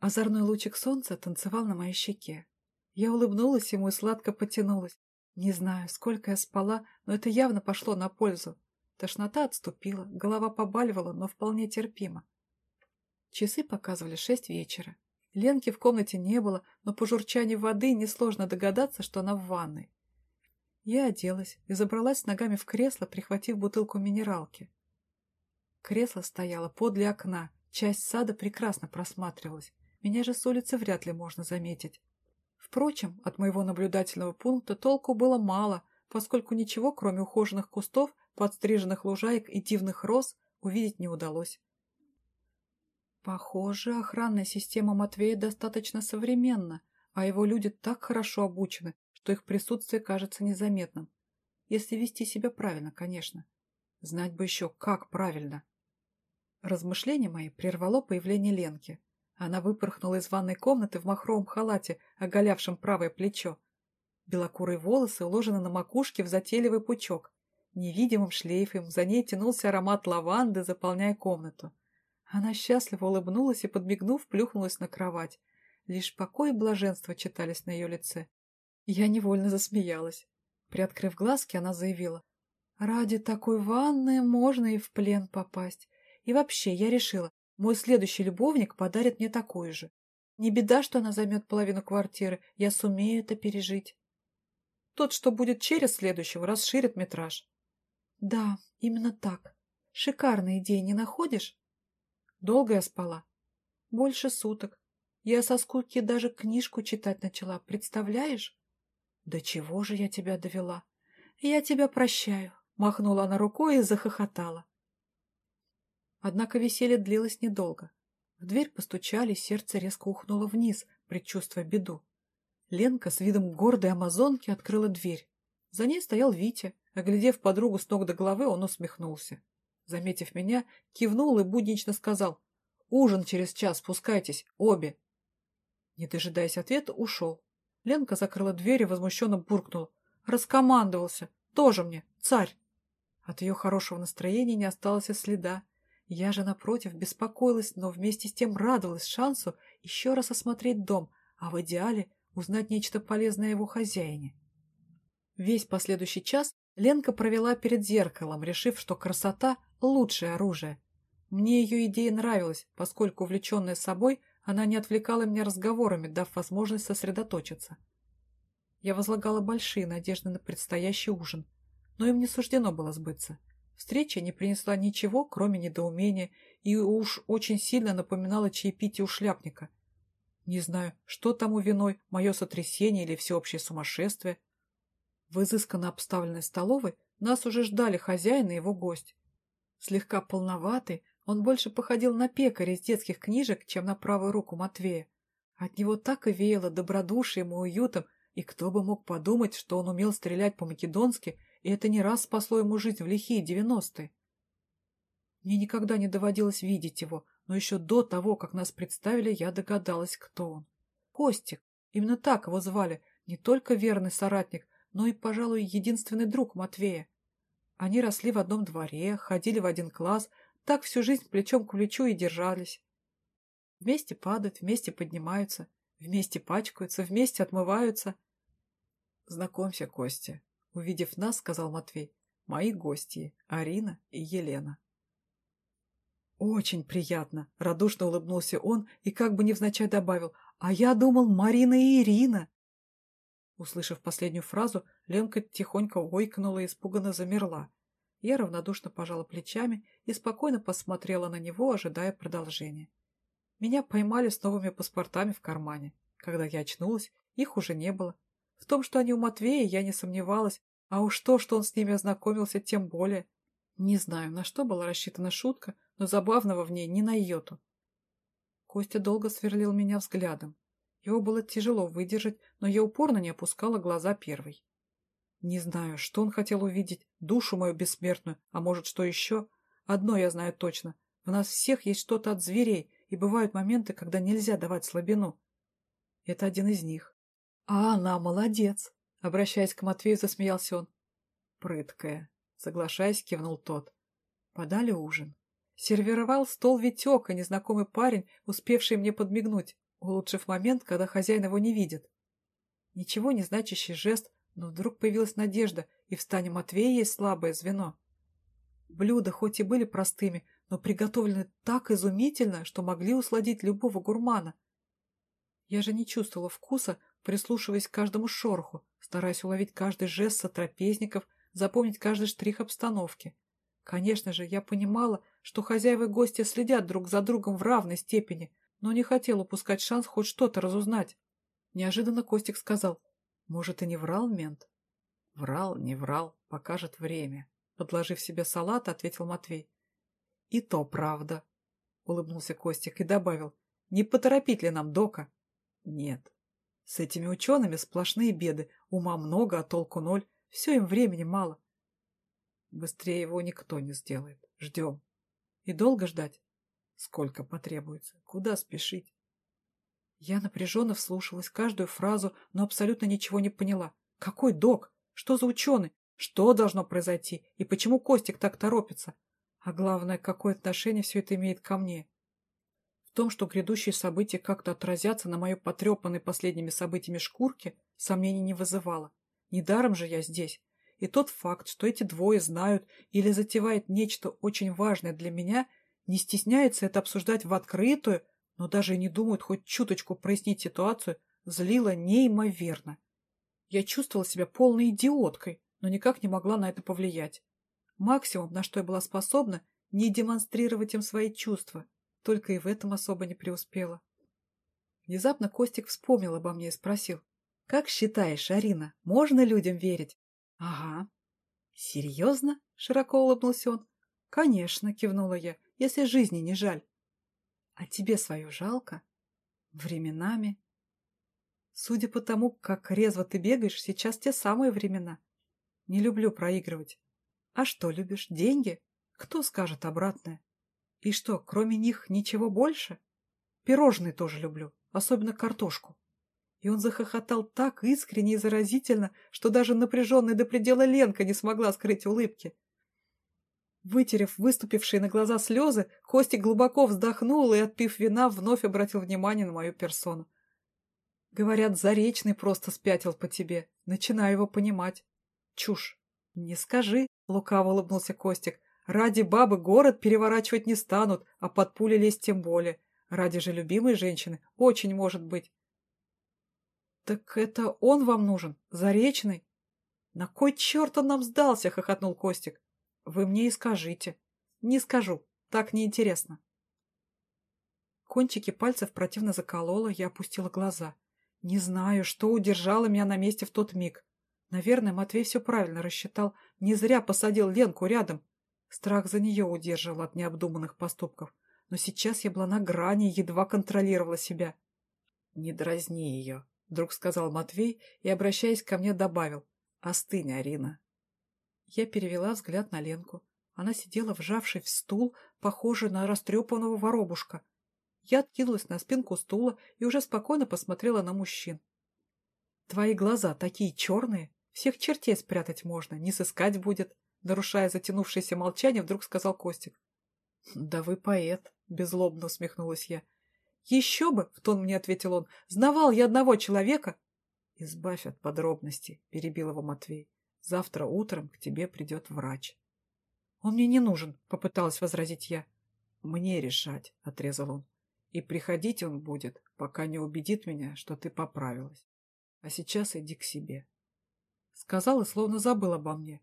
Озорной лучик солнца танцевал на моей щеке. Я улыбнулась ему и сладко потянулась. Не знаю, сколько я спала, но это явно пошло на пользу. Тошнота отступила, голова побаливала, но вполне терпимо. Часы показывали шесть вечера. Ленки в комнате не было, но по журчанию воды несложно догадаться, что она в ванной. Я оделась и забралась с ногами в кресло, прихватив бутылку минералки. Кресло стояло подле окна, часть сада прекрасно просматривалась. Меня же с улицы вряд ли можно заметить. Впрочем, от моего наблюдательного пункта толку было мало, поскольку ничего, кроме ухоженных кустов, подстриженных лужаек и дивных роз, увидеть не удалось. Похоже, охранная система Матвея достаточно современна, а его люди так хорошо обучены, что их присутствие кажется незаметным. Если вести себя правильно, конечно. Знать бы еще, как правильно. Размышления мои прервало появление Ленки. Она выпорхнула из ванной комнаты в махровом халате, оголявшем правое плечо. Белокурые волосы уложены на макушке в затейливый пучок. Невидимым шлейфом за ней тянулся аромат лаванды, заполняя комнату. Она счастливо улыбнулась и, подмигнув, плюхнулась на кровать. Лишь покой и блаженство читались на ее лице. Я невольно засмеялась. Приоткрыв глазки, она заявила. «Ради такой ванны можно и в плен попасть. И вообще, я решила, мой следующий любовник подарит мне такой же. Не беда, что она займет половину квартиры, я сумею это пережить. Тот, что будет через следующего, расширит метраж. Да, именно так. Шикарная идея, не находишь? Долго я спала? Больше суток. Я со скуки даже книжку читать начала, представляешь? Да чего же я тебя довела? Я тебя прощаю. Махнула она рукой и захохотала. Однако веселье длилось недолго. В дверь постучали, сердце резко ухнуло вниз, предчувствуя беду. Ленка с видом гордой амазонки открыла дверь. За ней стоял Витя. Оглядев подругу с ног до головы, он усмехнулся. Заметив меня, кивнул и буднично сказал «Ужин через час, спускайтесь, обе!» Не дожидаясь ответа, ушел. Ленка закрыла дверь и возмущенно буркнула. «Раскомандовался! Тоже мне! Царь!» От ее хорошего настроения не осталось и следа. Я же, напротив, беспокоилась, но вместе с тем радовалась шансу еще раз осмотреть дом, а в идеале узнать нечто полезное его хозяине. Весь последующий час Ленка провела перед зеркалом, решив, что красота – лучшее оружие. Мне ее идея нравилась, поскольку, увлеченная собой, она не отвлекала меня разговорами, дав возможность сосредоточиться. Я возлагала большие надежды на предстоящий ужин, но им не суждено было сбыться. Встреча не принесла ничего, кроме недоумения, и уж очень сильно напоминала чаепитие у шляпника. Не знаю, что тому виной, мое сотрясение или всеобщее сумасшествие. В изысканно обставленной столовой нас уже ждали хозяин и его гость. Слегка полноватый, он больше походил на пекаря из детских книжек, чем на правую руку Матвея. От него так и веяло добродушием и уютом, и кто бы мог подумать, что он умел стрелять по-македонски и это не раз спасло ему жизнь в лихие девяностые. Мне никогда не доводилось видеть его, но еще до того, как нас представили, я догадалась, кто он. Костик. Именно так его звали. Не только верный соратник, но и, пожалуй, единственный друг Матвея. Они росли в одном дворе, ходили в один класс, так всю жизнь плечом к плечу и держались. Вместе падают, вместе поднимаются, вместе пачкаются, вместе отмываются. Знакомься, Костя, Увидев нас, сказал Матвей, мои гости, Арина и Елена. «Очень приятно!» — радушно улыбнулся он и как бы невзначай добавил. «А я думал, Марина и Ирина!» Услышав последнюю фразу, Ленка тихонько ойкнула и испуганно замерла. Я равнодушно пожала плечами и спокойно посмотрела на него, ожидая продолжения. Меня поймали с новыми паспортами в кармане. Когда я очнулась, их уже не было. В том, что они у Матвея, я не сомневалась, а уж то, что он с ними ознакомился, тем более. Не знаю, на что была рассчитана шутка, но забавного в ней ни на йоту. Костя долго сверлил меня взглядом. Его было тяжело выдержать, но я упорно не опускала глаза первой. Не знаю, что он хотел увидеть, душу мою бессмертную, а может, что еще. Одно я знаю точно. В нас всех есть что-то от зверей, и бывают моменты, когда нельзя давать слабину. Это один из них. А она молодец. Обращаясь к Матвею, засмеялся он. Прыткая. Соглашаясь, кивнул тот. Подали ужин. Сервировал стол Витек и незнакомый парень, успевший мне подмигнуть. улучшив момент, когда хозяин его не видит. Ничего не значащий жест, но вдруг появилась надежда, и в стане Матвея есть слабое звено. Блюда хоть и были простыми, но приготовлены так изумительно, что могли усладить любого гурмана. Я же не чувствовала вкуса, прислушиваясь к каждому шороху, стараясь уловить каждый жест сотрапезников, запомнить каждый штрих обстановки. Конечно же, я понимала, что хозяева и гости следят друг за другом в равной степени, но не хотел упускать шанс хоть что-то разузнать. Неожиданно Костик сказал, может, и не врал мент? Врал, не врал, покажет время. Подложив себе салат, ответил Матвей. И то правда, улыбнулся Костик и добавил, не поторопить ли нам Дока? Нет. С этими учеными сплошные беды, ума много, а толку ноль, все им времени мало. Быстрее его никто не сделает. Ждем. И долго ждать? Сколько потребуется? Куда спешить? Я напряженно вслушалась каждую фразу, но абсолютно ничего не поняла. Какой док? Что за ученый? Что должно произойти? И почему Костик так торопится? А главное, какое отношение все это имеет ко мне? Том, что грядущие события как-то отразятся на моей потрепанной последними событиями шкурке, сомнений не вызывало. Недаром же я здесь. И тот факт, что эти двое знают или затевают нечто очень важное для меня, не стесняется это обсуждать в открытую, но даже и не думают хоть чуточку прояснить ситуацию, злило неимоверно. Я чувствовала себя полной идиоткой, но никак не могла на это повлиять. Максимум, на что я была способна, не демонстрировать им свои чувства, только и в этом особо не преуспела. Внезапно Костик вспомнил обо мне и спросил. «Как считаешь, Арина, можно людям верить?» «Ага». «Серьезно?» — широко улыбнулся он. «Конечно», — кивнула я, — «если жизни не жаль». А тебе свое жалко? Временами? Судя по тому, как резво ты бегаешь, сейчас те самые времена. Не люблю проигрывать. А что любишь? Деньги? Кто скажет обратное? И что, кроме них ничего больше? Пирожные тоже люблю, особенно картошку. И он захохотал так искренне и заразительно, что даже напряженная до предела Ленка не смогла скрыть улыбки. Вытерев выступившие на глаза слезы, Костик глубоко вздохнул и, отпив вина, вновь обратил внимание на мою персону. Говорят, Заречный просто спятил по тебе. Начинаю его понимать. Чушь. Не скажи, лукаво улыбнулся Костик. Ради бабы город переворачивать не станут, а под пули лезть тем более. Ради же любимой женщины очень может быть. Так это он вам нужен, Заречный? На кой черт он нам сдался, хохотнул Костик. Вы мне и скажите. Не скажу. Так неинтересно. Кончики пальцев противно заколола, я опустила глаза. Не знаю, что удержало меня на месте в тот миг. Наверное, Матвей все правильно рассчитал. Не зря посадил Ленку рядом. Страх за нее удерживал от необдуманных поступков. Но сейчас я была на грани и едва контролировала себя. «Не дразни ее», — вдруг сказал Матвей и, обращаясь ко мне, добавил. «Остынь, Арина. Я перевела взгляд на Ленку. Она сидела, вжавшись в стул, похожий на растрепанного воробушка. Я откинулась на спинку стула и уже спокойно посмотрела на мужчин. «Твои глаза такие черные, всех чертей спрятать можно, не сыскать будет», нарушая затянувшееся молчание, вдруг сказал Костик. «Да вы поэт», — беззлобно усмехнулась я. «Еще бы!» — в тон мне ответил он. «Знавал я одного человека!» «Избавь от подробностей», — перебил его Матвей. Завтра утром к тебе придет врач. Он мне не нужен, попыталась возразить я. Мне решать, отрезал он. И приходить он будет, пока не убедит меня, что ты поправилась. А сейчас иди к себе. Сказал и словно забыл обо мне.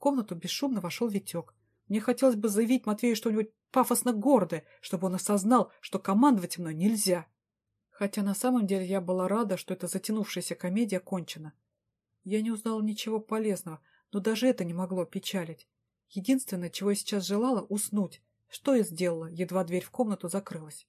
Комнату бесшумно вошел Витек. Мне хотелось бы заявить Матвею что-нибудь пафосно гордое, чтобы он осознал, что командовать мной нельзя. Хотя на самом деле я была рада, что эта затянувшаяся комедия кончена. Я не узнала ничего полезного, но даже это не могло печалить. Единственное, чего я сейчас желала — уснуть, что и сделала, едва дверь в комнату закрылась.